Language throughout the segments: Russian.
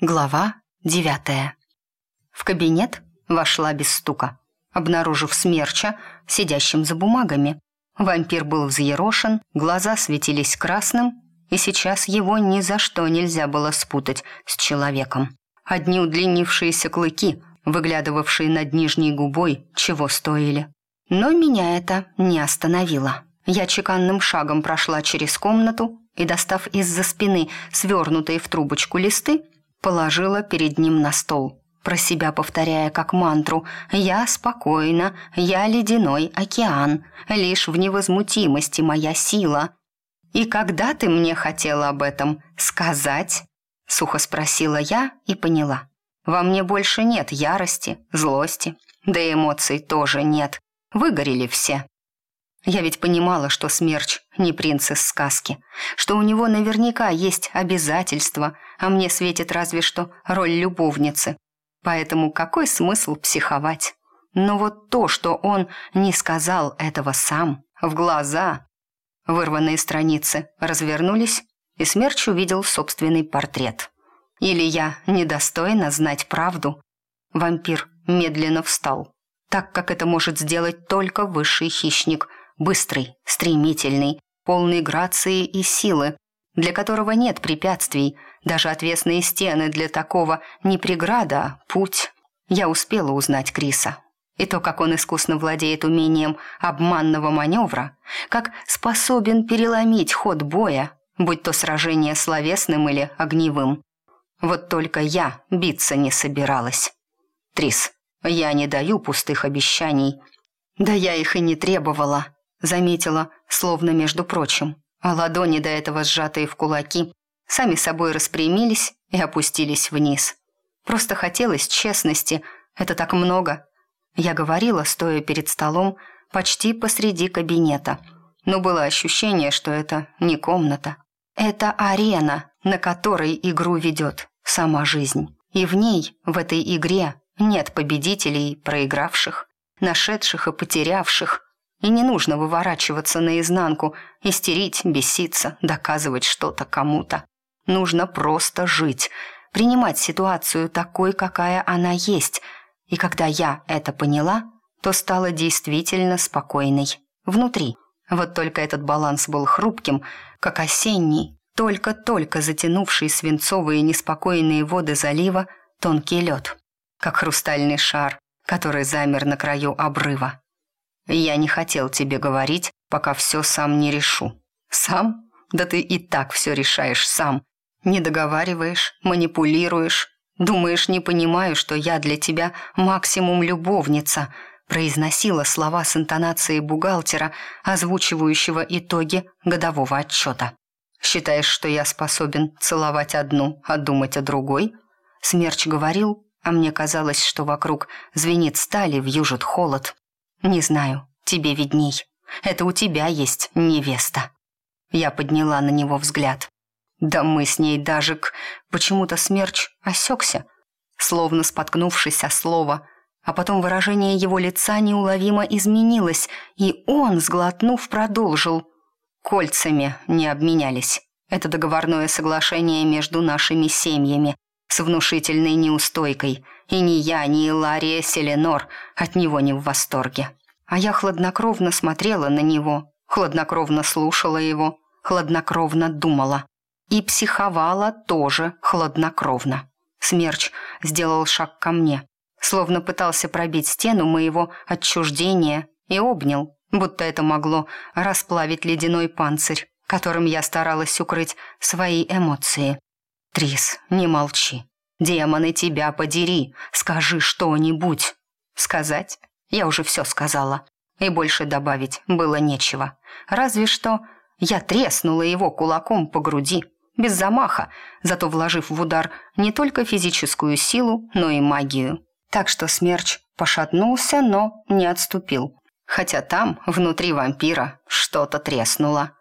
Глава девятая. В кабинет вошла без стука, обнаружив смерча, сидящим за бумагами. Вампир был взъерошен, глаза светились красным, и сейчас его ни за что нельзя было спутать с человеком. Одни удлинившиеся клыки, выглядывавшие над нижней губой, чего стоили. Но меня это не остановило. Я чеканным шагом прошла через комнату и, достав из-за спины свернутые в трубочку листы, положила перед ним на стол, про себя повторяя как мантру «Я спокойна, я ледяной океан, лишь в невозмутимости моя сила». «И когда ты мне хотела об этом сказать?» — сухо спросила я и поняла. «Во мне больше нет ярости, злости, да эмоций тоже нет. Выгорели все». Я ведь понимала, что Смерч не принц из сказки, что у него наверняка есть обязательства, а мне светит разве что роль любовницы. Поэтому какой смысл психовать? Но вот то, что он не сказал этого сам, в глаза... Вырванные страницы развернулись, и Смерч увидел собственный портрет. Или я недостойна знать правду? Вампир медленно встал, так как это может сделать только высший хищник – быстрый, стремительный, полный грации и силы, для которого нет препятствий, даже отвесные стены для такого не преграда, а путь. Я успела узнать Криса. И то, как он искусно владеет умением обманного маневра, как способен переломить ход боя, будь то сражение словесным или огневым. Вот только я биться не собиралась. Трис, я не даю пустых обещаний. Да я их и не требовала заметила, словно между прочим, а ладони, до этого сжатые в кулаки, сами собой распрямились и опустились вниз. Просто хотелось честности, это так много. Я говорила, стоя перед столом, почти посреди кабинета, но было ощущение, что это не комната. Это арена, на которой игру ведет сама жизнь. И в ней, в этой игре, нет победителей, проигравших, нашедших и потерявших, и не нужно выворачиваться наизнанку, истерить, беситься, доказывать что-то кому-то. Нужно просто жить, принимать ситуацию такой, какая она есть. И когда я это поняла, то стала действительно спокойной. Внутри. Вот только этот баланс был хрупким, как осенний, только-только затянувший свинцовые неспокойные воды залива тонкий лед, как хрустальный шар, который замер на краю обрыва. Я не хотел тебе говорить, пока все сам не решу. Сам? Да ты и так все решаешь сам. Не договариваешь, манипулируешь. Думаешь, не понимаю, что я для тебя максимум любовница, произносила слова с интонацией бухгалтера, озвучивающего итоги годового отчета. Считаешь, что я способен целовать одну, а думать о другой? Смерч говорил, а мне казалось, что вокруг звенит стали, вьюжит холод. «Не знаю, тебе видней. Это у тебя есть невеста». Я подняла на него взгляд. «Да мы с ней даже к...» Почему-то смерч осекся, словно споткнувшись о слово, а потом выражение его лица неуловимо изменилось, и он, сглотнув, продолжил. «Кольцами не обменялись. Это договорное соглашение между нашими семьями, с внушительной неустойкой, и ни я, ни Лария Селенор от него не в восторге. А я хладнокровно смотрела на него, хладнокровно слушала его, хладнокровно думала. И психовала тоже хладнокровно. Смерч сделал шаг ко мне, словно пытался пробить стену моего отчуждения и обнял, будто это могло расплавить ледяной панцирь, которым я старалась укрыть свои эмоции. «Трис, не молчи. Демоны, тебя подери. Скажи что-нибудь». «Сказать? Я уже все сказала. И больше добавить было нечего. Разве что я треснула его кулаком по груди, без замаха, зато вложив в удар не только физическую силу, но и магию. Так что смерч пошатнулся, но не отступил. Хотя там, внутри вампира, что-то треснуло.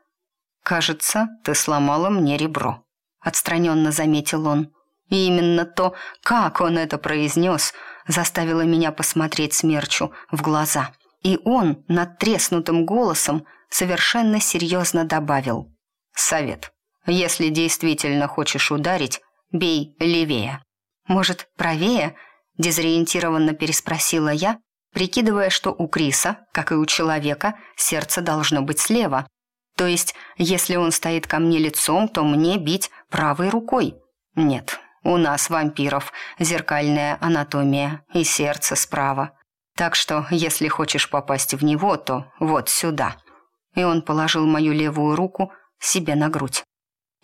«Кажется, ты сломала мне ребро», отстраненно заметил он. И именно то, как он это произнес, заставило меня посмотреть смерчу в глаза. И он над треснутым голосом совершенно серьезно добавил. «Совет. Если действительно хочешь ударить, бей левее». «Может, правее?» – дезориентированно переспросила я, прикидывая, что у Криса, как и у человека, сердце должно быть слева. То есть, если он стоит ко мне лицом, то мне бить правой рукой. Нет, у нас, вампиров, зеркальная анатомия и сердце справа. Так что, если хочешь попасть в него, то вот сюда». И он положил мою левую руку себе на грудь.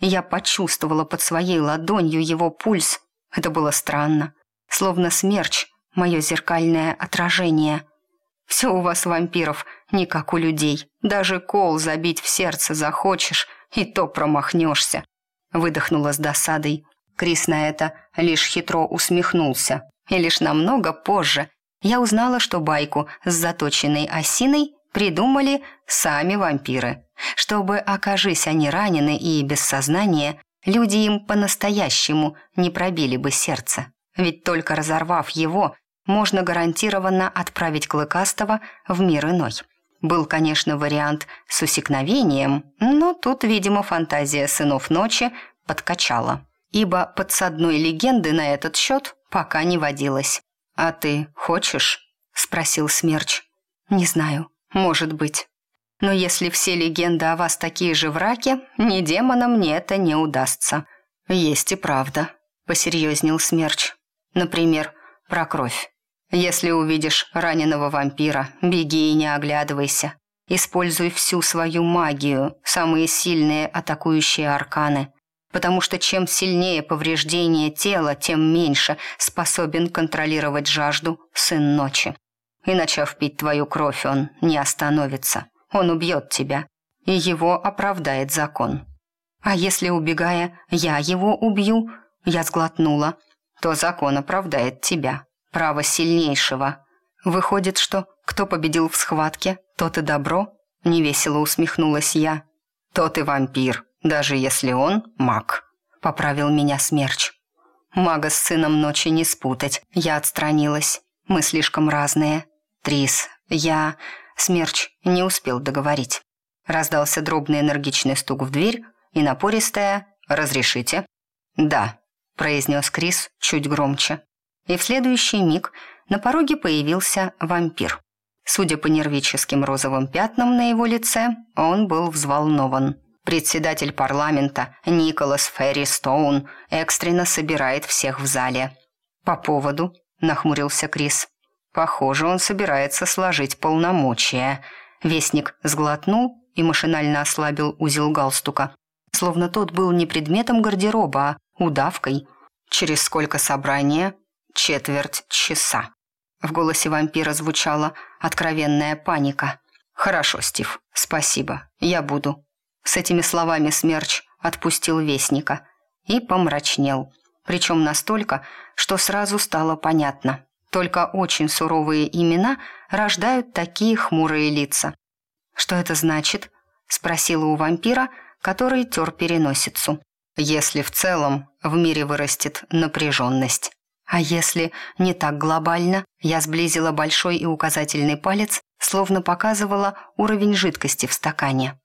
Я почувствовала под своей ладонью его пульс. Это было странно. Словно смерч, мое зеркальное отражение. Все у вас, вампиров, не как у людей. Даже кол забить в сердце захочешь, и то промахнешься. Выдохнула с досадой. Крис на это лишь хитро усмехнулся. И лишь намного позже я узнала, что байку с заточенной осиной придумали сами вампиры. Чтобы, окажись они ранены и без сознания, люди им по-настоящему не пробили бы сердце. Ведь только разорвав его, можно гарантированно отправить Клыкастого в мир иной. Был, конечно, вариант с усекновением, но тут, видимо, фантазия сынов ночи подкачала. Ибо подсадной легенды на этот счет пока не водилось. «А ты хочешь?» – спросил Смерч. «Не знаю. Может быть. Но если все легенды о вас такие же враки, ни демонам мне это не удастся. Есть и правда, посерьезнел Смерч. Например, про кровь. Если увидишь раненого вампира, беги и не оглядывайся. Используй всю свою магию, самые сильные атакующие арканы. Потому что чем сильнее повреждение тела, тем меньше способен контролировать жажду сын ночи. И начав пить твою кровь, он не остановится. Он убьет тебя, и его оправдает закон. А если, убегая, я его убью, я сглотнула, то закон оправдает тебя, право сильнейшего. Выходит, что кто победил в схватке, тот и добро, невесело усмехнулась я. Тот и вампир, даже если он маг, поправил меня смерч. Мага с сыном ночи не спутать, я отстранилась. Мы слишком разные. Трис, я... Смерч не успел договорить. Раздался дробный энергичный стук в дверь и напористая «Разрешите?» «Да», – произнес Крис чуть громче. И в следующий миг на пороге появился вампир. Судя по нервическим розовым пятнам на его лице, он был взволнован. Председатель парламента Николас Ферри Стоун экстренно собирает всех в зале. «По поводу?» – нахмурился Крис. Похоже, он собирается сложить полномочия. Вестник сглотнул и машинально ослабил узел галстука. Словно тот был не предметом гардероба, а удавкой. Через сколько собрания? Четверть часа. В голосе вампира звучала откровенная паника. «Хорошо, Стив, спасибо, я буду». С этими словами Смерч отпустил Вестника и помрачнел. Причем настолько, что сразу стало понятно. Только очень суровые имена рождают такие хмурые лица. «Что это значит?» – спросила у вампира, который тер переносицу. «Если в целом в мире вырастет напряженность. А если не так глобально?» Я сблизила большой и указательный палец, словно показывала уровень жидкости в стакане.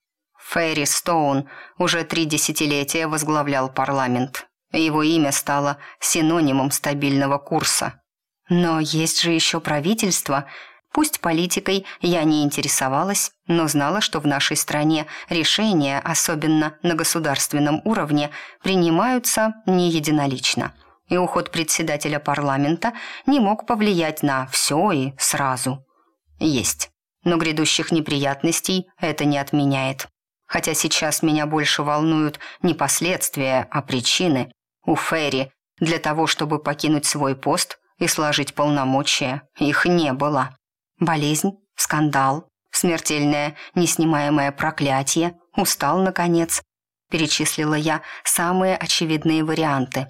Ферри Стоун уже три десятилетия возглавлял парламент. Его имя стало синонимом стабильного курса – но есть же еще правительство. Пусть политикой я не интересовалась, но знала, что в нашей стране решения, особенно на государственном уровне, принимаются не единолично. И уход председателя парламента не мог повлиять на все и сразу. Есть. Но грядущих неприятностей это не отменяет. Хотя сейчас меня больше волнуют не последствия, а причины. У Ферри для того, чтобы покинуть свой пост – и сложить полномочия их не было. Болезнь, скандал, смертельное, неснимаемое проклятие, устал, наконец. Перечислила я самые очевидные варианты.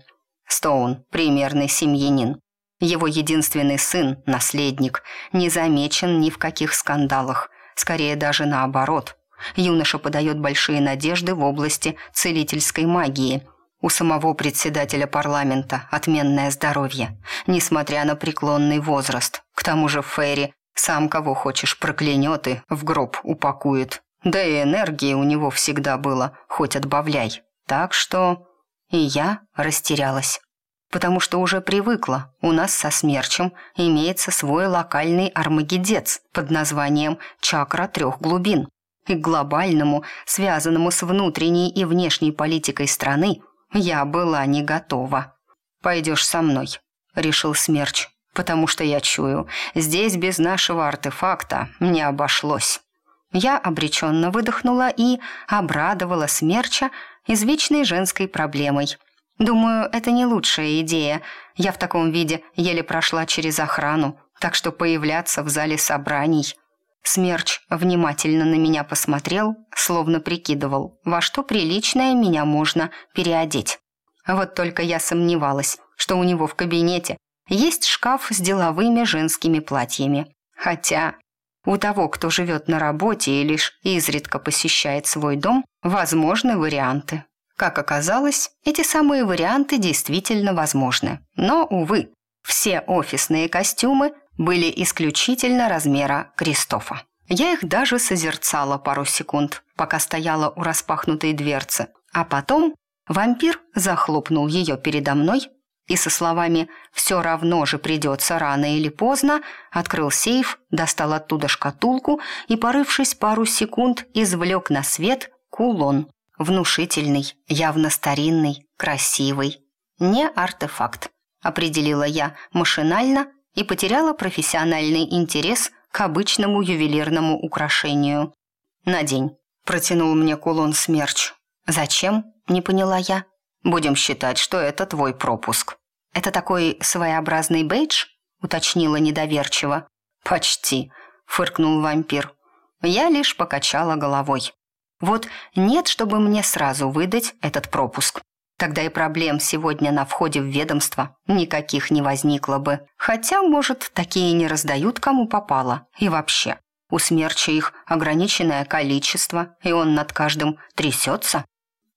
Стоун – примерный семьянин. Его единственный сын, наследник, не замечен ни в каких скандалах, скорее даже наоборот. Юноша подает большие надежды в области целительской магии – у самого председателя парламента отменное здоровье, несмотря на преклонный возраст. К тому же Ферри сам кого хочешь проклянет и в гроб упакует. Да и энергии у него всегда было, хоть отбавляй. Так что... и я растерялась. Потому что уже привыкла, у нас со смерчем имеется свой локальный армагедец под названием «Чакра трех глубин». И глобальному, связанному с внутренней и внешней политикой страны, я была не готова. «Пойдешь со мной», — решил Смерч, «потому что я чую, здесь без нашего артефакта не обошлось». Я обреченно выдохнула и обрадовала Смерча извечной женской проблемой. Думаю, это не лучшая идея. Я в таком виде еле прошла через охрану, так что появляться в зале собраний. Смерч внимательно на меня посмотрел, словно прикидывал, во что приличное меня можно переодеть. Вот только я сомневалась, что у него в кабинете есть шкаф с деловыми женскими платьями. Хотя у того, кто живет на работе и лишь изредка посещает свой дом, возможны варианты. Как оказалось, эти самые варианты действительно возможны. Но, увы, все офисные костюмы были исключительно размера Кристофа. Я их даже созерцала пару секунд, пока стояла у распахнутой дверцы, а потом вампир захлопнул ее передо мной и со словами «все равно же придется рано или поздно» открыл сейф, достал оттуда шкатулку и, порывшись пару секунд, извлек на свет кулон. Внушительный, явно старинный, красивый. Не артефакт, определила я машинально и потеряла профессиональный интерес к обычному ювелирному украшению. «Надень», — протянул мне кулон смерч. «Зачем?» — не поняла я. Будем считать, что это твой пропуск». «Это такой своеобразный бейдж?» — уточнила недоверчиво. «Почти», — фыркнул вампир. Я лишь покачала головой. «Вот нет, чтобы мне сразу выдать этот пропуск. Тогда и проблем сегодня на входе в ведомство никаких не возникло бы. Хотя, может, такие не раздают кому попало. И вообще, у смерча их ограниченное количество, и он над каждым трясется.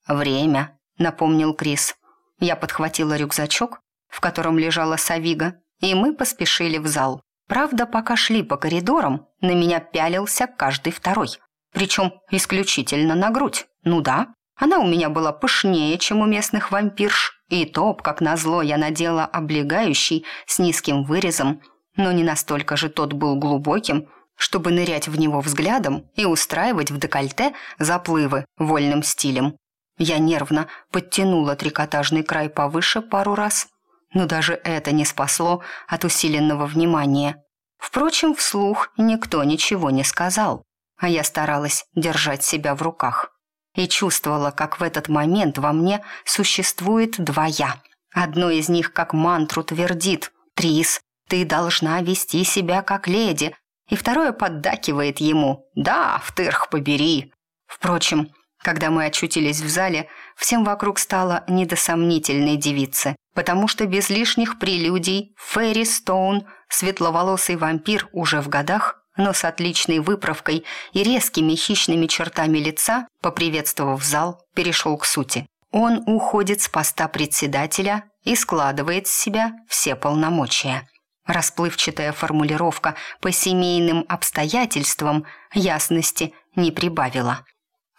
Время напомнил Крис. Я подхватила рюкзачок, в котором лежала Савига, и мы поспешили в зал. Правда, пока шли по коридорам, на меня пялился каждый второй. Причем исключительно на грудь. Ну да, она у меня была пышнее, чем у местных вампирш, и топ, как назло, я надела облегающий с низким вырезом, но не настолько же тот был глубоким, чтобы нырять в него взглядом и устраивать в декольте заплывы вольным стилем. Я нервно подтянула трикотажный край повыше пару раз, но даже это не спасло от усиленного внимания. Впрочем, вслух никто ничего не сказал, а я старалась держать себя в руках и чувствовала, как в этот момент во мне существует два «я». Одно из них как мантру твердит «Трис, ты должна вести себя как леди», и второе поддакивает ему «Да, втырх побери». Впрочем, когда мы очутились в зале, всем вокруг стало не до сомнительной девицы, потому что без лишних прелюдий Ферри Стоун, светловолосый вампир уже в годах, но с отличной выправкой и резкими хищными чертами лица, поприветствовав зал, перешел к сути. Он уходит с поста председателя и складывает с себя все полномочия. Расплывчатая формулировка по семейным обстоятельствам ясности не прибавила.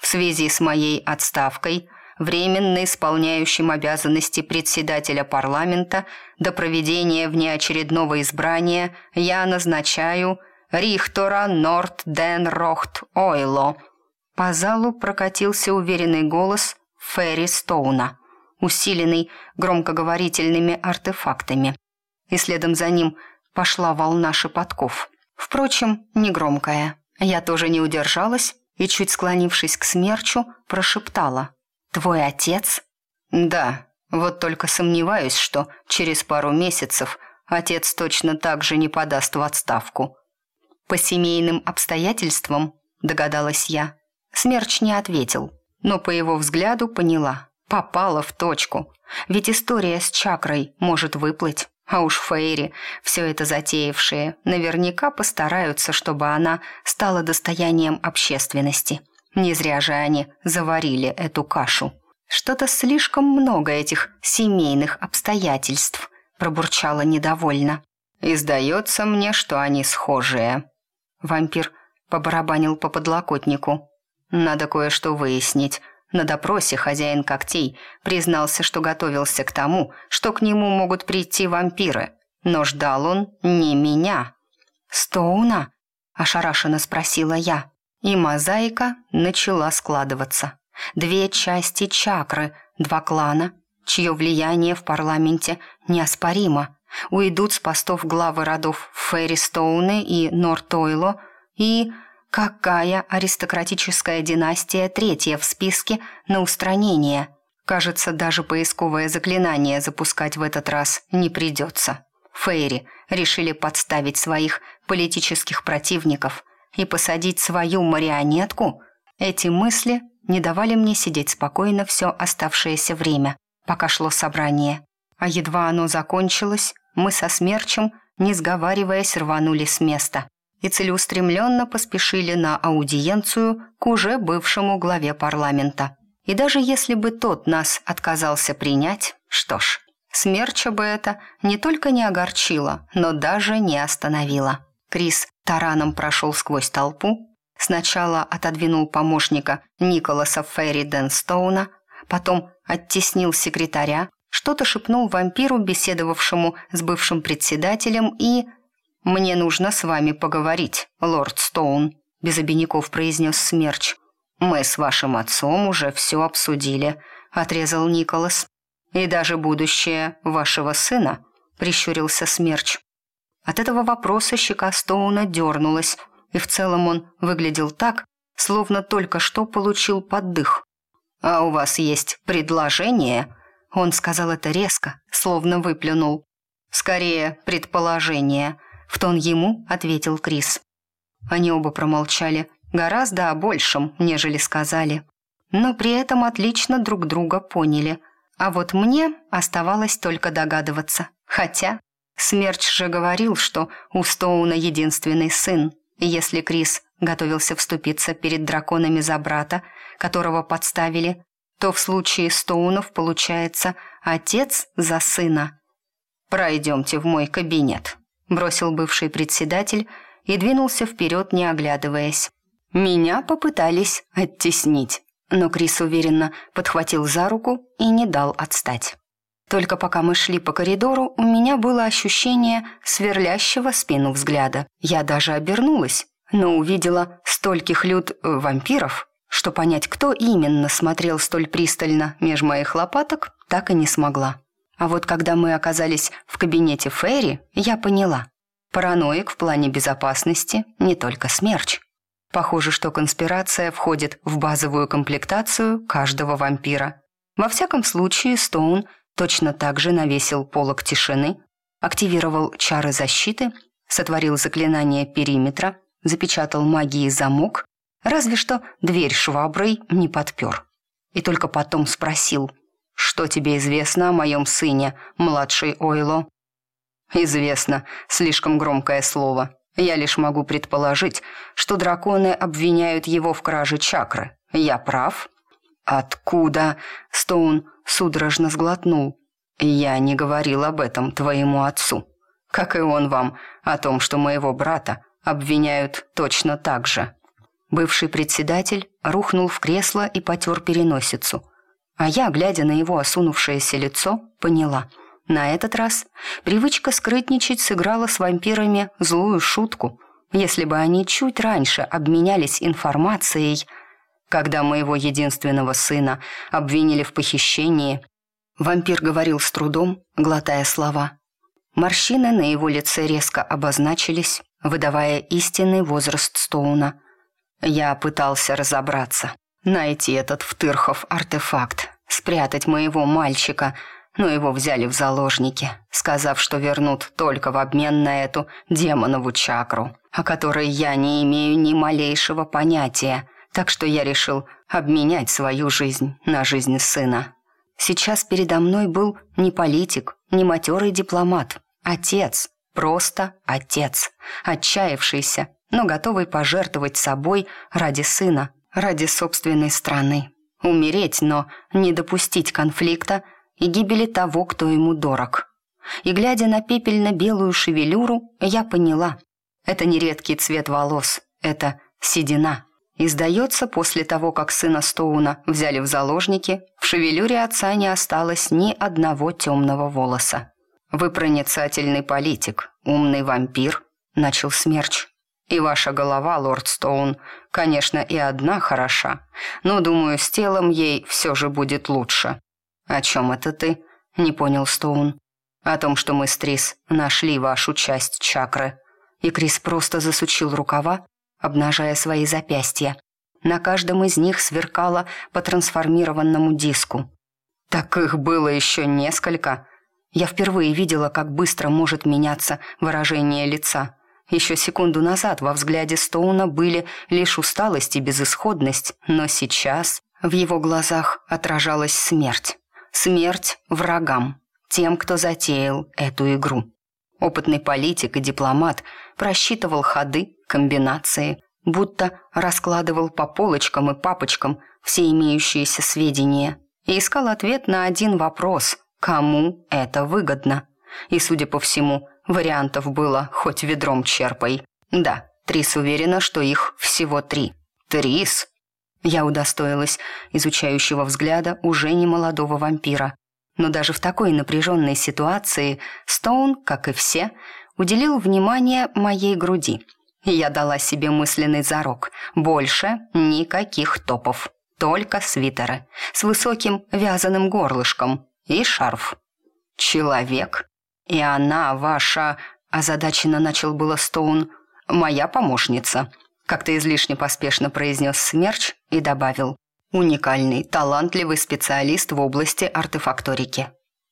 В связи с моей отставкой временно исполняющим обязанности председателя парламента до проведения внеочередного избрания я назначаю Рихтора Норт Ден Рохт Ойло. По залу прокатился уверенный голос Ферри Стоуна, усиленный громкоговорительными артефактами. И следом за ним пошла волна шепотков. Впрочем, негромкая. Я тоже не удержалась и, чуть склонившись к смерчу, прошептала. «Твой отец?» «Да, вот только сомневаюсь, что через пару месяцев отец точно так же не подаст в отставку». «По семейным обстоятельствам?» – догадалась я. Смерч не ответил, но по его взгляду поняла. Попала в точку. Ведь история с чакрой может выплыть. А уж Фейри, все это затеявшие, наверняка постараются, чтобы она стала достоянием общественности. Не зря же они заварили эту кашу. Что-то слишком много этих семейных обстоятельств, пробурчала недовольно. И сдается мне, что они схожие. Вампир побарабанил по подлокотнику. Надо кое-что выяснить. На допросе хозяин когтей признался, что готовился к тому, что к нему могут прийти вампиры. Но ждал он не меня. «Стоуна?» – ошарашенно спросила я. И мозаика начала складываться. Две части чакры, два клана, чье влияние в парламенте неоспоримо, уйдут с постов главы родов Ферристоуны и Нортойло и Какая аристократическая династия третья в списке на устранение? Кажется, даже поисковое заклинание запускать в этот раз не придется. Фейри решили подставить своих политических противников и посадить свою марионетку. Эти мысли не давали мне сидеть спокойно все оставшееся время, пока шло собрание. А едва оно закончилось, мы со смерчем, не сговариваясь, рванули с места и целеустремленно поспешили на аудиенцию к уже бывшему главе парламента. И даже если бы тот нас отказался принять, что ж, смерча бы это не только не огорчило, но даже не остановило. Крис тараном прошел сквозь толпу, сначала отодвинул помощника Николаса Ферри Денстоуна, потом оттеснил секретаря, что-то шепнул вампиру, беседовавшему с бывшим председателем, и «Мне нужно с вами поговорить, лорд Стоун», — без обиняков произнес Смерч. «Мы с вашим отцом уже все обсудили», — отрезал Николас. «И даже будущее вашего сына», — прищурился Смерч. От этого вопроса щека Стоуна дернулась, и в целом он выглядел так, словно только что получил поддых. «А у вас есть предложение?» Он сказал это резко, словно выплюнул. «Скорее, предположение», в тон ему ответил Крис. Они оба промолчали, гораздо о большем, нежели сказали. Но при этом отлично друг друга поняли. А вот мне оставалось только догадываться. Хотя Смерч же говорил, что у Стоуна единственный сын. И если Крис готовился вступиться перед драконами за брата, которого подставили, то в случае Стоунов получается отец за сына. «Пройдемте в мой кабинет», бросил бывший председатель и двинулся вперед, не оглядываясь. Меня попытались оттеснить, но Крис уверенно подхватил за руку и не дал отстать. Только пока мы шли по коридору, у меня было ощущение сверлящего спину взгляда. Я даже обернулась, но увидела стольких люд э, вампиров, что понять, кто именно смотрел столь пристально меж моих лопаток, так и не смогла. А вот когда мы оказались в кабинете Ферри, я поняла. Параноик в плане безопасности не только смерч. Похоже, что конспирация входит в базовую комплектацию каждого вампира. Во всяком случае, Стоун точно так же навесил полок тишины, активировал чары защиты, сотворил заклинание периметра, запечатал магией замок, разве что дверь шваброй не подпер. И только потом спросил, «Что тебе известно о моем сыне, младший Ойло?» «Известно. Слишком громкое слово. Я лишь могу предположить, что драконы обвиняют его в краже чакры. Я прав?» «Откуда?» — Стоун судорожно сглотнул. «Я не говорил об этом твоему отцу. Как и он вам, о том, что моего брата обвиняют точно так же». Бывший председатель рухнул в кресло и потер переносицу. А я, глядя на его осунувшееся лицо, поняла. На этот раз привычка скрытничать сыграла с вампирами злую шутку. Если бы они чуть раньше обменялись информацией, когда моего единственного сына обвинили в похищении, вампир говорил с трудом, глотая слова. Морщины на его лице резко обозначились, выдавая истинный возраст Стоуна. Я пытался разобраться найти этот втырхов артефакт, спрятать моего мальчика, но его взяли в заложники, сказав, что вернут только в обмен на эту демонову чакру, о которой я не имею ни малейшего понятия, так что я решил обменять свою жизнь на жизнь сына. Сейчас передо мной был не политик, не матерый дипломат, отец, просто отец, отчаявшийся, но готовый пожертвовать собой ради сына, ради собственной страны. Умереть, но не допустить конфликта и гибели того, кто ему дорог. И глядя на пепельно-белую шевелюру, я поняла. Это не редкий цвет волос, это седина. И сдается, после того, как сына Стоуна взяли в заложники, в шевелюре отца не осталось ни одного темного волоса. «Вы проницательный политик, умный вампир», — начал Смерч. «И ваша голова, лорд Стоун, конечно, и одна хороша, но, думаю, с телом ей все же будет лучше». «О чем это ты?» — не понял Стоун. «О том, что мы с Трис нашли вашу часть чакры». И Крис просто засучил рукава, обнажая свои запястья. На каждом из них сверкало по трансформированному диску. Так их было еще несколько. Я впервые видела, как быстро может меняться выражение лица. Еще секунду назад во взгляде Стоуна были лишь усталость и безысходность, но сейчас в его глазах отражалась смерть. Смерть врагам, тем, кто затеял эту игру. Опытный политик и дипломат просчитывал ходы, комбинации, будто раскладывал по полочкам и папочкам все имеющиеся сведения и искал ответ на один вопрос – кому это выгодно? И, судя по всему, вариантов было хоть ведром черпай. Да, Трис уверена, что их всего три. Трис? Я удостоилась изучающего взгляда уже не молодого вампира. Но даже в такой напряженной ситуации Стоун, как и все, уделил внимание моей груди. Я дала себе мысленный зарок. Больше никаких топов. Только свитеры с высоким вязаным горлышком и шарф. «Человек? И она ваша...» озадаченно начал было Стоун. «Моя помощница», как-то излишне поспешно произнес Смерч и добавил. «Уникальный, талантливый специалист в области артефакторики».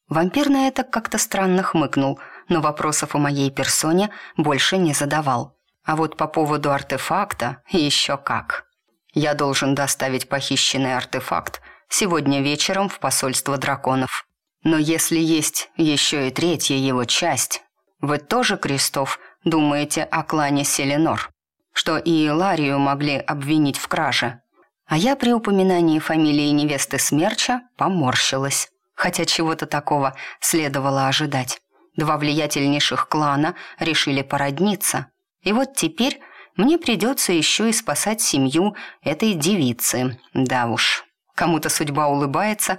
Вампир на это как-то странно хмыкнул – но вопросов о моей персоне больше не задавал. А вот по поводу артефакта еще как. Я должен доставить похищенный артефакт сегодня вечером в посольство драконов. Но если есть еще и третья его часть, вы тоже, Крестов, думаете о клане Селенор, что и Ларию могли обвинить в краже. А я при упоминании фамилии невесты Смерча поморщилась, хотя чего-то такого следовало ожидать. Два влиятельнейших клана решили породниться. И вот теперь мне придется еще и спасать семью этой девицы. Да уж, кому-то судьба улыбается,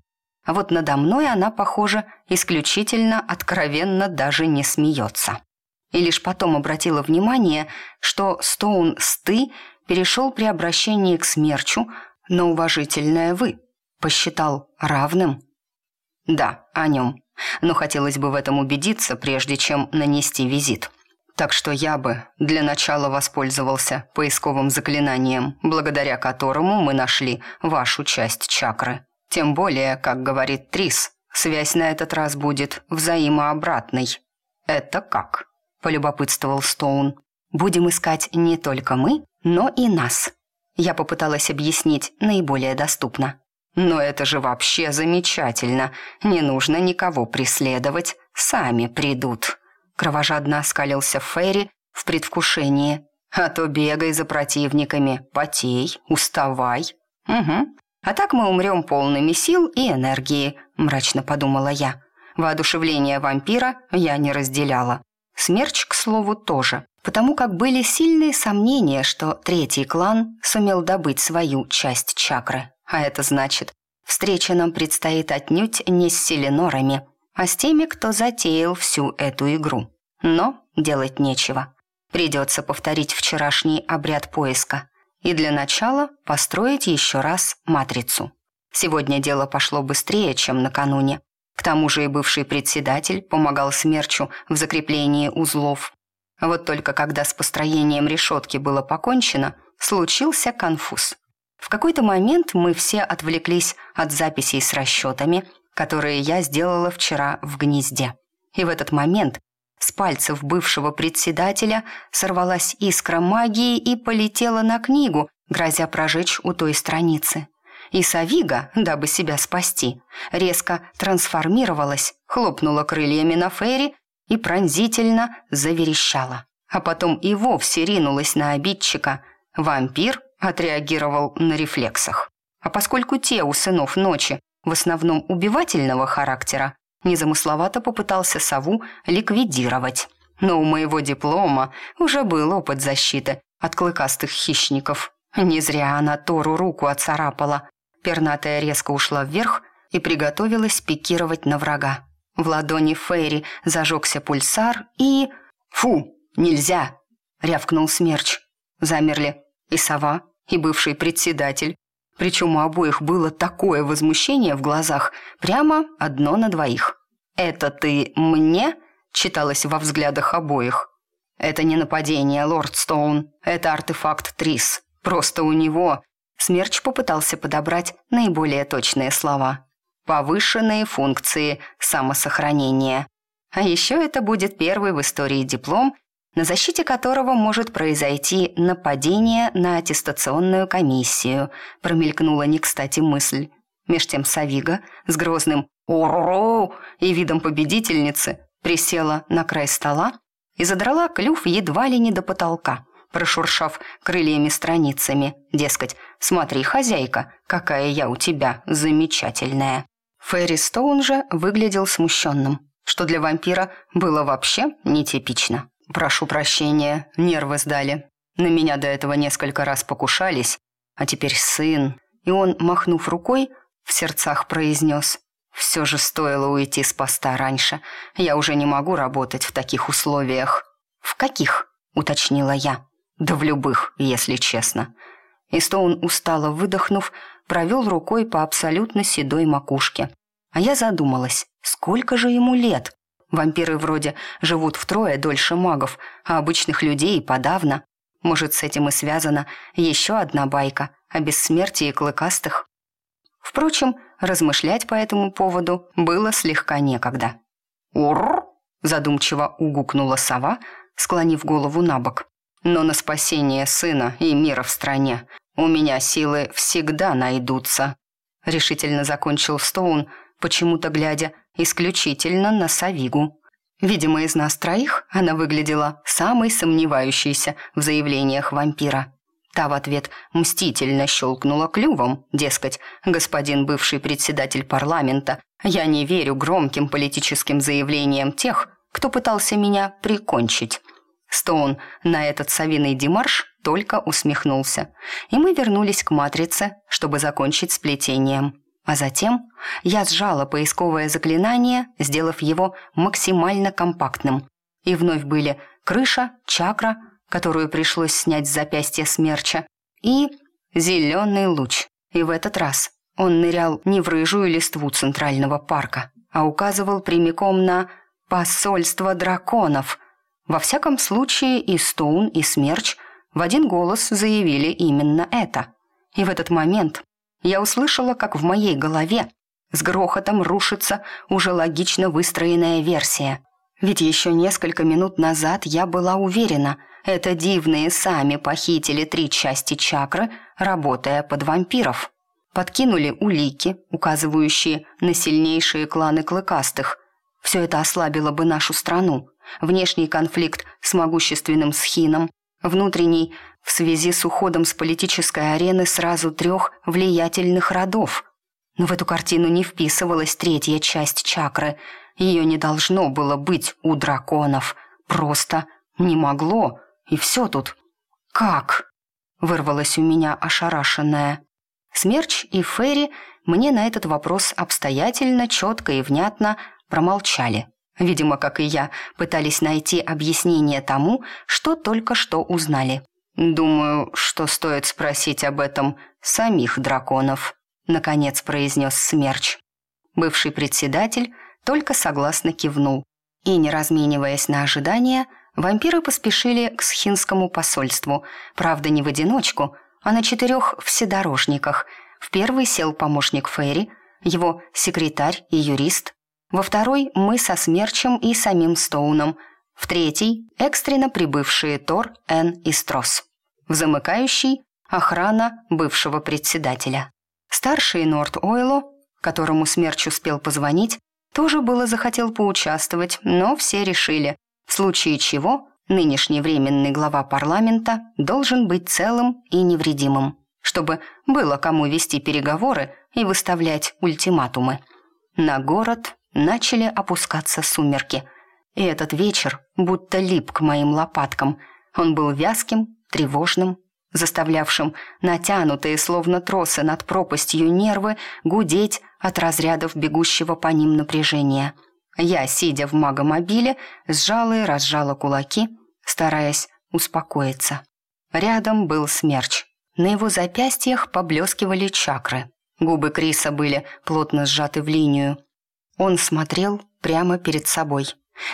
а вот надо мной она, похоже, исключительно откровенно даже не смеется. И лишь потом обратила внимание, что Стоун Сты перешел при обращении к смерчу на уважительное «вы», посчитал равным. Да, о нем но хотелось бы в этом убедиться, прежде чем нанести визит. Так что я бы для начала воспользовался поисковым заклинанием, благодаря которому мы нашли вашу часть чакры. Тем более, как говорит Трис, связь на этот раз будет взаимообратной. «Это как?» – полюбопытствовал Стоун. «Будем искать не только мы, но и нас». Я попыталась объяснить наиболее доступно. Но это же вообще замечательно. Не нужно никого преследовать, сами придут. Кровожадно оскалился Ферри в предвкушении. А то бегай за противниками, потей, уставай. Угу. А так мы умрем полными сил и энергии, мрачно подумала я. Воодушевление вампира я не разделяла. Смерч, к слову, тоже, потому как были сильные сомнения, что третий клан сумел добыть свою часть чакры. А это значит, встреча нам предстоит отнюдь не с селенорами, а с теми, кто затеял всю эту игру. Но делать нечего. Придется повторить вчерашний обряд поиска и для начала построить еще раз матрицу. Сегодня дело пошло быстрее, чем накануне. К тому же и бывший председатель помогал Смерчу в закреплении узлов. Вот только когда с построением решетки было покончено, случился конфуз. В какой-то момент мы все отвлеклись от записей с расчетами, которые я сделала вчера в гнезде. И в этот момент с пальцев бывшего председателя сорвалась искра магии и полетела на книгу, грозя прожечь у той страницы. И Савига, дабы себя спасти, резко трансформировалась, хлопнула крыльями на Ферри и пронзительно заверещала. А потом и вовсе ринулась на обидчика. Вампир отреагировал на рефлексах. А поскольку те у сынов ночи в основном убивательного характера, незамысловато попытался сову ликвидировать. Но у моего диплома уже был опыт защиты от клыкастых хищников. Не зря она Тору руку отцарапала. Пернатая резко ушла вверх и приготовилась пикировать на врага. В ладони Фейри зажегся пульсар и... «Фу, нельзя!» — рявкнул смерч. Замерли и сова, и бывший председатель. Причем у обоих было такое возмущение в глазах, прямо одно на двоих. «Это ты мне?» — читалось во взглядах обоих. «Это не нападение, лорд Стоун. Это артефакт Трис. Просто у него...» Смерч попытался подобрать наиболее точные слова. «Повышенные функции самосохранения». А еще это будет первый в истории диплом, на защите которого может произойти нападение на аттестационную комиссию, промелькнула не кстати мысль. Меж тем Савига с грозным «Ур-ру!» и видом победительницы присела на край стола и задрала клюв едва ли не до потолка, прошуршав крыльями-страницами. Дескать, смотри, хозяйка, какая я у тебя замечательная. Ферри Стоун же выглядел смущенным, что для вампира было вообще нетипично. «Прошу прощения, нервы сдали. На меня до этого несколько раз покушались, а теперь сын». И он, махнув рукой, в сердцах произнес все же стоило уйти с поста раньше. Я уже не могу работать в таких условиях. В каких? уточнила я. Да в любых, если честно. И Стоун, устало выдохнув, провел рукой по абсолютно седой макушке. А я задумалась, сколько же ему лет? Вампиры вроде живут втрое дольше магов, а обычных людей подавно. Может, с этим и связана еще одна байка о бессмертии клыкастых? Впрочем, размышлять по этому поводу было слегка некогда. «Ур!» – задумчиво угукнула сова, склонив голову на бок. «Но на спасение сына и мира в стране у меня силы всегда найдутся», – решительно закончил Стоун, почему-то глядя исключительно на Савигу. Видимо, из нас троих она выглядела самой сомневающейся в заявлениях вампира. Та в ответ мстительно щелкнула клювом, дескать, господин бывший председатель парламента, я не верю громким политическим заявлениям тех, кто пытался меня прикончить. Стоун на этот совиный демарш только усмехнулся, и мы вернулись к матрице, чтобы закончить с плетением. А затем я сжала поисковое заклинание, сделав его максимально компактным. И вновь были крыша, чакра, которую пришлось снять с запястья смерча, и зеленый луч. И в этот раз он нырял не в рыжую листву центрального парка, а указывал прямиком на посольство драконов. Во всяком случае, и Стоун, и Смерч в один голос заявили именно это. И в этот момент я услышала, как в моей голове с грохотом рушится уже логично выстроенная версия. Ведь еще несколько минут назад я была уверена – это дивные сами похитили три части чакры, работая под вампиров. Подкинули улики, указывающие на сильнейшие кланы клыкастых. Все это ослабило бы нашу страну. Внешний конфликт с могущественным схином, внутренний в связи с уходом с политической арены сразу трех влиятельных родов. Но в эту картину не вписывалась третья часть чакры. Ее не должно было быть у драконов. Просто не могло. И все тут. «Как?» — вырвалось у меня ошарашенное. Смерч и Ферри мне на этот вопрос обстоятельно, четко и внятно промолчали. Видимо, как и я, пытались найти объяснение тому, что только что узнали. «Думаю, что стоит спросить об этом самих драконов», — наконец произнес Смерч. Бывший председатель только согласно кивнул и, не размениваясь на ожидания, Вампиры поспешили к схинскому посольству, правда, не в одиночку, а на четырех вседорожниках. В первый сел помощник Ферри, его секретарь и юрист. Во второй мы со Смерчем и самим Стоуном. В третий – экстренно прибывшие Тор, Эн и Строс. В замыкающий – охрана бывшего председателя. Старший Норт Ойло, которому Смерч успел позвонить, тоже было захотел поучаствовать, но все решили – в случае чего нынешний временный глава парламента должен быть целым и невредимым, чтобы было кому вести переговоры и выставлять ультиматумы. На город начали опускаться сумерки, и этот вечер будто лип к моим лопаткам. Он был вязким, тревожным, заставлявшим натянутые, словно тросы над пропастью нервы, гудеть от разрядов бегущего по ним напряжения. Я, сидя в магомобиле, сжала и разжала кулаки, стараясь успокоиться. Рядом был смерч. На его запястьях поблескивали чакры. Губы Криса были плотно сжаты в линию. Он смотрел прямо перед собой.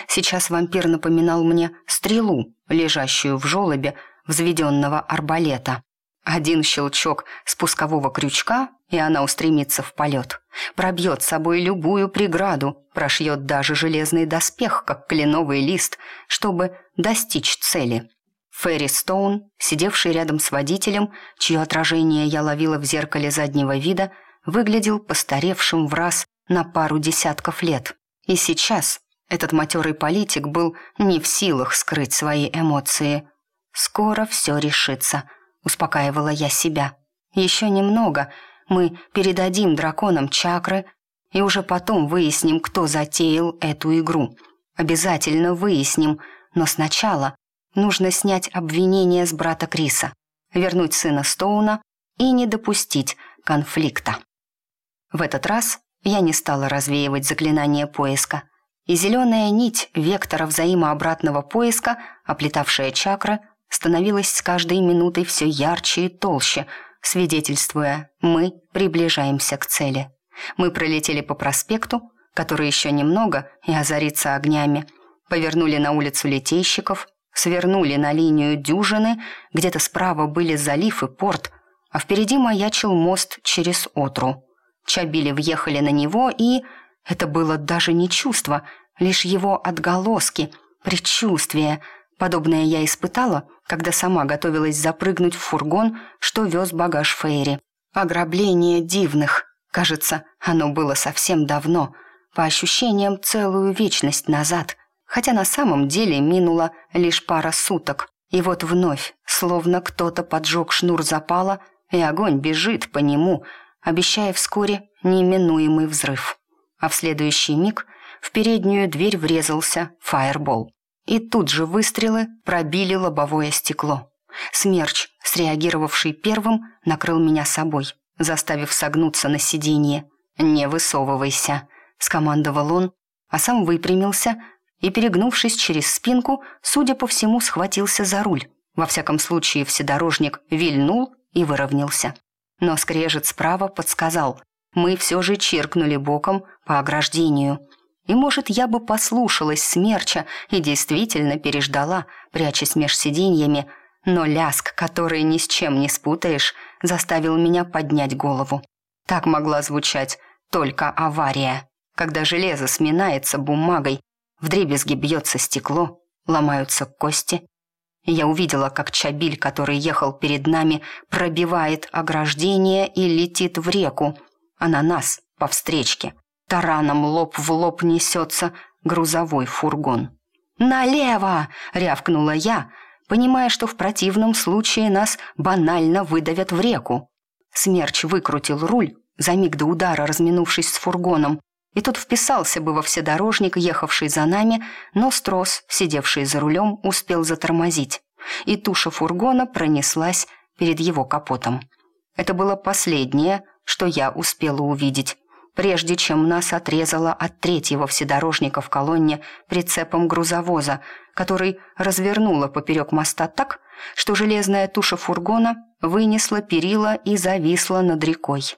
Сейчас вампир напоминал мне стрелу, лежащую в желобе взведенного арбалета. Один щелчок спускового крючка, и она устремится в полет. Пробьет собой любую преграду, прошьет даже железный доспех, как кленовый лист, чтобы достичь цели. Ферри Стоун, сидевший рядом с водителем, чье отражение я ловила в зеркале заднего вида, выглядел постаревшим в раз на пару десятков лет. И сейчас этот матерый политик был не в силах скрыть свои эмоции. «Скоро все решится», — успокаивала я себя. «Еще немного, мы передадим драконам чакры, и уже потом выясним, кто затеял эту игру. Обязательно выясним, но сначала Нужно снять обвинение с брата Криса, вернуть сына Стоуна и не допустить конфликта. В этот раз я не стала развеивать заклинание поиска, и зеленая нить вектора взаимообратного поиска, оплетавшая чакры, становилась с каждой минутой все ярче и толще, свидетельствуя «мы приближаемся к цели». Мы пролетели по проспекту, который еще немного и озарится огнями, повернули на улицу Литейщиков, свернули на линию дюжины, где-то справа были залив и порт, а впереди маячил мост через Отру. Чабили въехали на него, и... Это было даже не чувство, лишь его отголоски, предчувствие. Подобное я испытала, когда сама готовилась запрыгнуть в фургон, что вез багаж Фейри. Ограбление дивных. Кажется, оно было совсем давно, по ощущениям целую вечность назад — хотя на самом деле минула лишь пара суток. И вот вновь, словно кто-то поджег шнур запала, и огонь бежит по нему, обещая вскоре неминуемый взрыв. А в следующий миг в переднюю дверь врезался фаербол. И тут же выстрелы пробили лобовое стекло. Смерч, среагировавший первым, накрыл меня собой, заставив согнуться на сиденье. «Не высовывайся», — скомандовал он, а сам выпрямился, и, перегнувшись через спинку, судя по всему, схватился за руль. Во всяком случае, вседорожник вильнул и выровнялся. Но скрежет справа подсказал. Мы все же чиркнули боком по ограждению. И, может, я бы послушалась смерча и действительно переждала, прячась меж сиденьями, но ляск, который ни с чем не спутаешь, заставил меня поднять голову. Так могла звучать только авария, когда железо сминается бумагой, Вдребезги бьется стекло, ломаются кости. Я увидела, как Чабиль, который ехал перед нами, пробивает ограждение и летит в реку, а на нас, по встречке, тараном лоб в лоб несется грузовой фургон. «Налево!» — рявкнула я, понимая, что в противном случае нас банально выдавят в реку. Смерч выкрутил руль, за миг до удара разминувшись с фургоном, и тот вписался бы во вседорожник, ехавший за нами, но Строс, сидевший за рулем, успел затормозить, и туша фургона пронеслась перед его капотом. Это было последнее, что я успела увидеть, прежде чем нас отрезало от третьего вседорожника в колонне прицепом грузовоза, который развернуло поперек моста так, что железная туша фургона вынесла перила и зависла над рекой.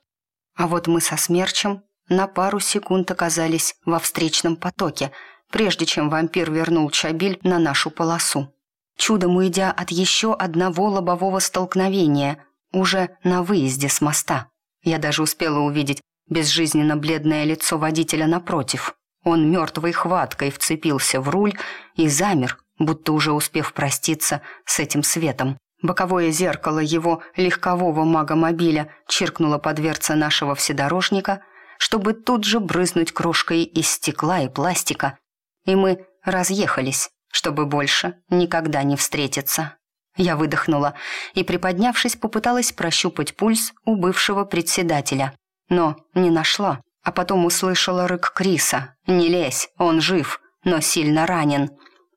А вот мы со смерчем на пару секунд оказались во встречном потоке, прежде чем вампир вернул Чабиль на нашу полосу. Чудом уйдя от еще одного лобового столкновения, уже на выезде с моста. Я даже успела увидеть безжизненно бледное лицо водителя напротив. Он мертвой хваткой вцепился в руль и замер, будто уже успев проститься с этим светом. Боковое зеркало его легкового магомобиля чиркнуло по дверце нашего вседорожника — чтобы тут же брызнуть крошкой из стекла и пластика. И мы разъехались, чтобы больше никогда не встретиться. Я выдохнула и, приподнявшись, попыталась прощупать пульс у бывшего председателя. Но не нашла, а потом услышала рык Криса. «Не лезь, он жив, но сильно ранен».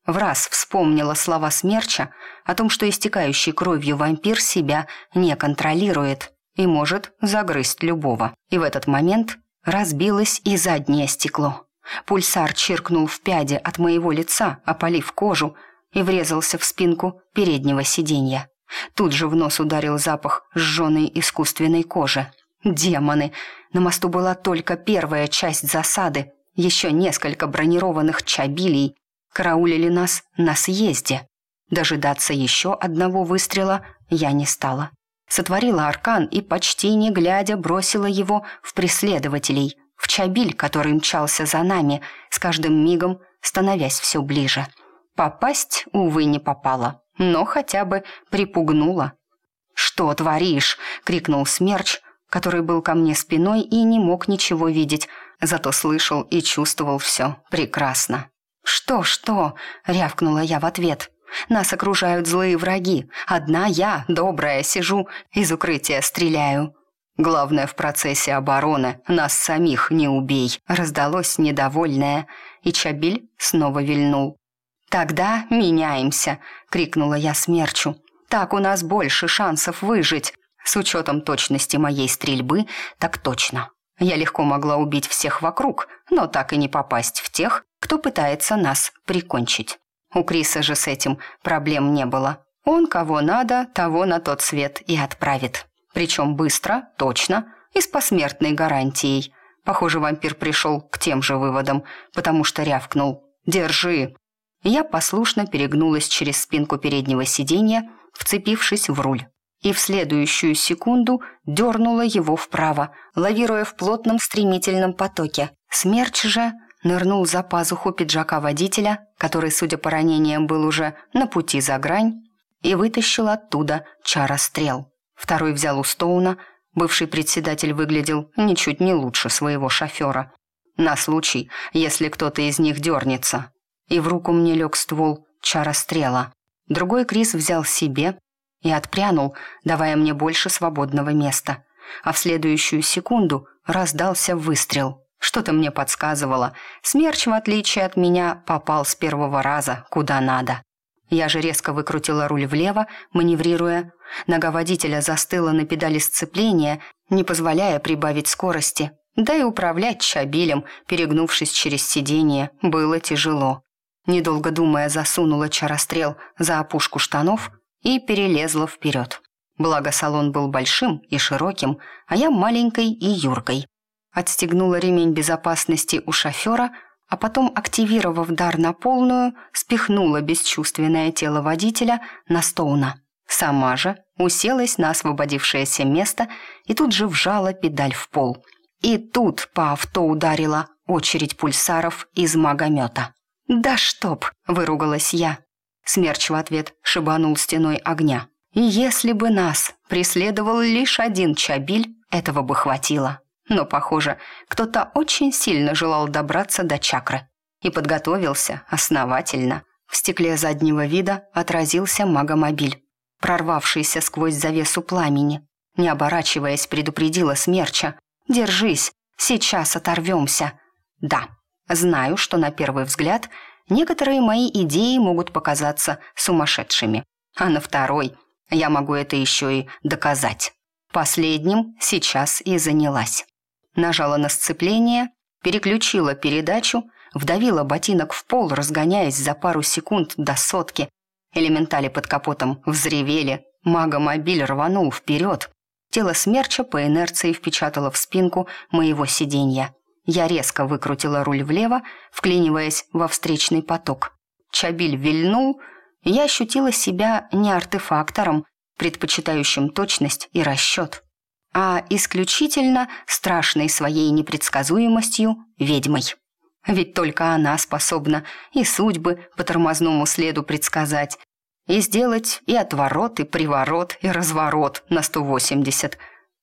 в раз вспомнила слова смерча о том, что истекающий кровью вампир себя не контролирует и может загрызть любого. И в этот момент разбилось и заднее стекло. Пульсар чиркнул в пяде от моего лица, опалив кожу, и врезался в спинку переднего сиденья. Тут же в нос ударил запах сжженной искусственной кожи. Демоны! На мосту была только первая часть засады. Еще несколько бронированных чабилей караулили нас на съезде. Дожидаться еще одного выстрела я не стала. Сотворила аркан и, почти не глядя, бросила его в преследователей, в чабиль, который мчался за нами, с каждым мигом становясь все ближе. Попасть, увы, не попала, но хотя бы припугнула. «Что творишь?» — крикнул Смерч, который был ко мне спиной и не мог ничего видеть, зато слышал и чувствовал все прекрасно. «Что, что?» — рявкнула я в ответ. «Нас окружают злые враги. Одна я, добрая, сижу, из укрытия стреляю». «Главное в процессе обороны, нас самих не убей», — раздалось недовольное, и Чабиль снова вильнул. «Тогда меняемся!» — крикнула я смерчу. «Так у нас больше шансов выжить. С учетом точности моей стрельбы, так точно. Я легко могла убить всех вокруг, но так и не попасть в тех, кто пытается нас прикончить. У Криса же с этим проблем не было. Он кого надо, того на тот свет и отправит. Причем быстро, точно и с посмертной гарантией. Похоже, вампир пришел к тем же выводам, потому что рявкнул «Держи!» Я послушно перегнулась через спинку переднего сиденья, вцепившись в руль. И в следующую секунду дернула его вправо, лавируя в плотном стремительном потоке. Смерч же нырнул за пазуху пиджака водителя, который, судя по ранениям, был уже на пути за грань, и вытащил оттуда чара стрел. Второй взял у Стоуна, бывший председатель выглядел ничуть не лучше своего шофера. На случай, если кто-то из них дернется, и в руку мне лег ствол чара стрела. Другой Крис взял себе и отпрянул, давая мне больше свободного места. А в следующую секунду раздался выстрел. Что-то мне подсказывало. Смерч, в отличие от меня, попал с первого раза куда надо. Я же резко выкрутила руль влево, маневрируя. Нога водителя застыла на педали сцепления, не позволяя прибавить скорости. Да и управлять чабилем, перегнувшись через сиденье, было тяжело. Недолго думая, засунула чарострел за опушку штанов и перелезла вперед. Благо салон был большим и широким, а я маленькой и юркой. Отстегнула ремень безопасности у шофера, а потом, активировав дар на полную, спихнула бесчувственное тело водителя на Стоуна. Сама же уселась на освободившееся место и тут же вжала педаль в пол. И тут по авто ударила очередь пульсаров из магомета. «Да чтоб!» – выругалась я. Смерч в ответ шибанул стеной огня. И если бы нас преследовал лишь один чабиль, этого бы хватило. Но, похоже, кто-то очень сильно желал добраться до чакры и подготовился основательно. В стекле заднего вида отразился магомобиль, прорвавшийся сквозь завесу пламени. Не оборачиваясь, предупредила смерча. «Держись, сейчас оторвемся». «Да, Знаю, что на первый взгляд некоторые мои идеи могут показаться сумасшедшими, а на второй я могу это еще и доказать. Последним сейчас и занялась. Нажала на сцепление, переключила передачу, вдавила ботинок в пол, разгоняясь за пару секунд до сотки. Элементали под капотом взревели, магомобиль рванул вперед. Тело смерча по инерции впечатало в спинку моего сиденья. Я резко выкрутила руль влево, вклиниваясь во встречный поток. Чабиль вильнул, я ощутила себя не артефактором, предпочитающим точность и расчет, а исключительно страшной своей непредсказуемостью ведьмой. Ведь только она способна и судьбы по тормозному следу предсказать, и сделать и отворот, и приворот, и разворот на 180,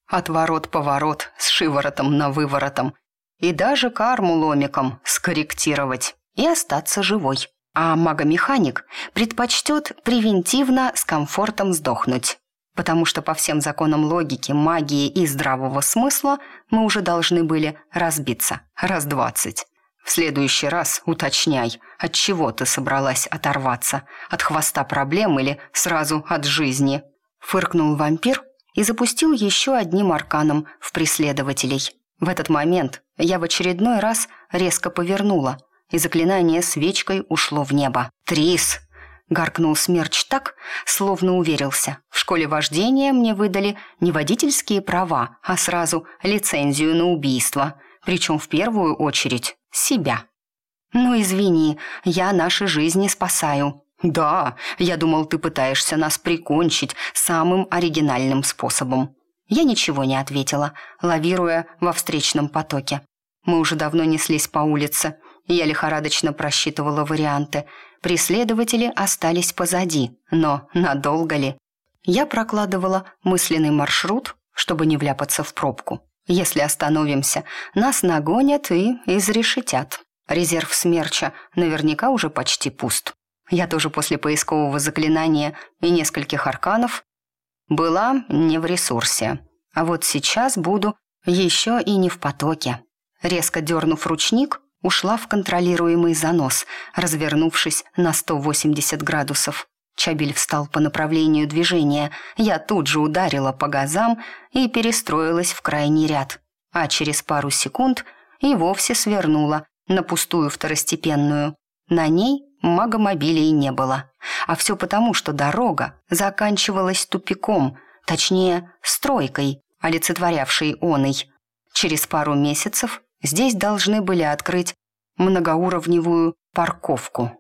отворот-поворот с шиворотом на выворотом – и даже карму ломиком скорректировать и остаться живой. А магомеханик предпочтет превентивно с комфортом сдохнуть. Потому что по всем законам логики, магии и здравого смысла мы уже должны были разбиться раз двадцать. В следующий раз уточняй, от чего ты собралась оторваться, от хвоста проблем или сразу от жизни. Фыркнул вампир и запустил еще одним арканом в преследователей. В этот момент я в очередной раз резко повернула, и заклинание свечкой ушло в небо. «Трис!» — гаркнул смерч так, словно уверился. В школе вождения мне выдали не водительские права, а сразу лицензию на убийство, причем в первую очередь себя. «Ну, извини, я наши жизни спасаю». «Да, я думал, ты пытаешься нас прикончить самым оригинальным способом». Я ничего не ответила, лавируя во встречном потоке. Мы уже давно неслись по улице, я лихорадочно просчитывала варианты. Преследователи остались позади, но надолго ли? Я прокладывала мысленный маршрут, чтобы не вляпаться в пробку. Если остановимся, нас нагонят и изрешетят. Резерв смерча наверняка уже почти пуст. Я тоже после поискового заклинания и нескольких арканов была не в ресурсе. А вот сейчас буду еще и не в потоке. Резко дернув ручник, ушла в контролируемый занос, развернувшись на 180 градусов. Чабель встал по направлению движения. Я тут же ударила по газам и перестроилась в крайний ряд. А через пару секунд и вовсе свернула на пустую второстепенную. На ней магомобилей не было. А все потому, что дорога заканчивалась тупиком, точнее, стройкой, олицетворявшей оной. Через пару месяцев здесь должны были открыть многоуровневую парковку.